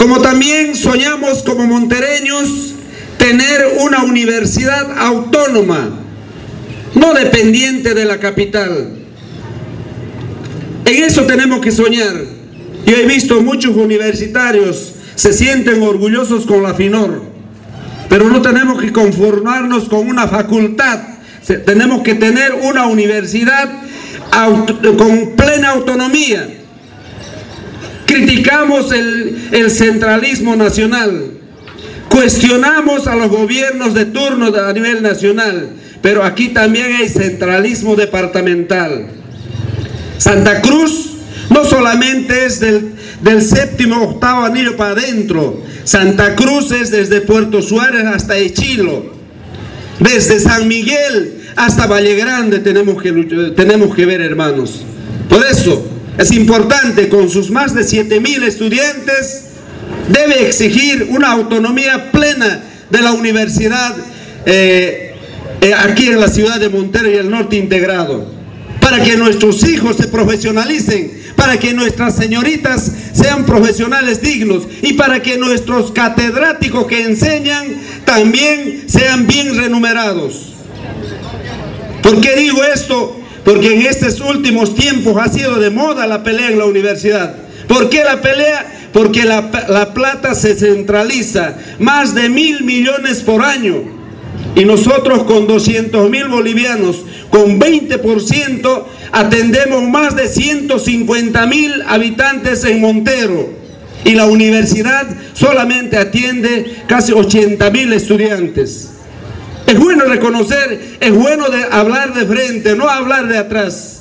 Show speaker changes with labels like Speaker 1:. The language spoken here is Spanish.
Speaker 1: Como también soñamos como montereños tener una universidad autónoma, no dependiente de la capital. En eso tenemos que soñar. Yo he visto muchos universitarios se sienten orgullosos con la FINOR, pero no tenemos que conformarnos con una facultad, tenemos que tener una universidad con plena autonomía. Criticamos el, centralismo nacional, cuestionamos a los gobiernos de turno a nivel nacional, pero aquí también hay centralismo departamental. Santa Cruz no solamente es del, del séptimo octavo anillo para adentro, Santa Cruz es desde Puerto Suárez hasta Echilo, desde San Miguel hasta Valle Grande tenemos que, tenemos que ver hermanos. Por eso es importante con sus más de 7 mil estudiantes, debe exigir una autonomía plena de la universidad eh, eh, aquí en la ciudad de Montero y el norte integrado para que nuestros hijos se profesionalicen, para que nuestras señoritas sean profesionales dignos y para que nuestros catedráticos que enseñan también sean bien remunerados. ¿Por qué digo esto? Porque en estos últimos tiempos ha sido de moda la pelea en la universidad. ¿Por qué la pelea? Porque la, la plata se centraliza, más de mil millones por año. Y nosotros con 200 mil bolivianos, con 20%, atendemos más de 150 mil habitantes en Montero. Y la universidad solamente atiende casi 80 mil estudiantes. Es bueno reconocer, es bueno de hablar de frente, no hablar de atrás.